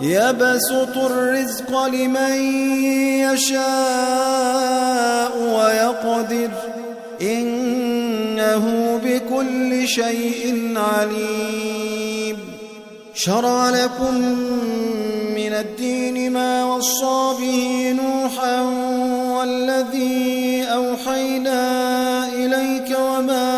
يبسط الرزق لمن يشاء ويقدر. إنه بكل شيء عليم. شرع لكم من الدين ما وصى به نوحا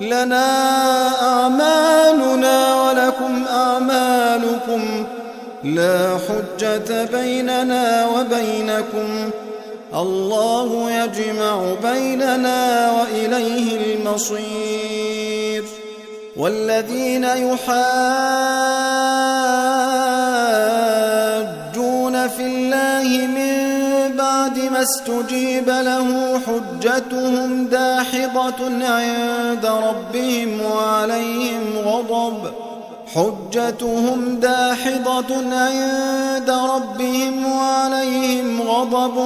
لنا أعمالنا ولكم أعمالكم لا حجة بيننا وبينكم الله يجمع بيننا وإليه المصير والذين يحاجون استجيب له حجتهم داحضة عند ربهم وعليهم غضب. حجتهم داحضة عند ربهم وعليهم غضب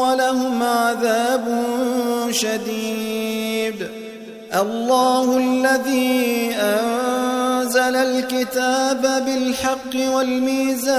ولهم عذاب شديد. الله الذي أنزل الكتاب بالحق والميزان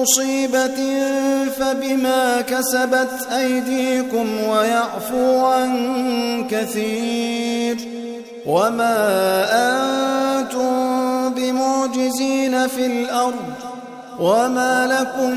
مصيبة فبما كسبت أيديكم ويعفو عن كثير وما أنتم بمعجزين في الأرض وما لكم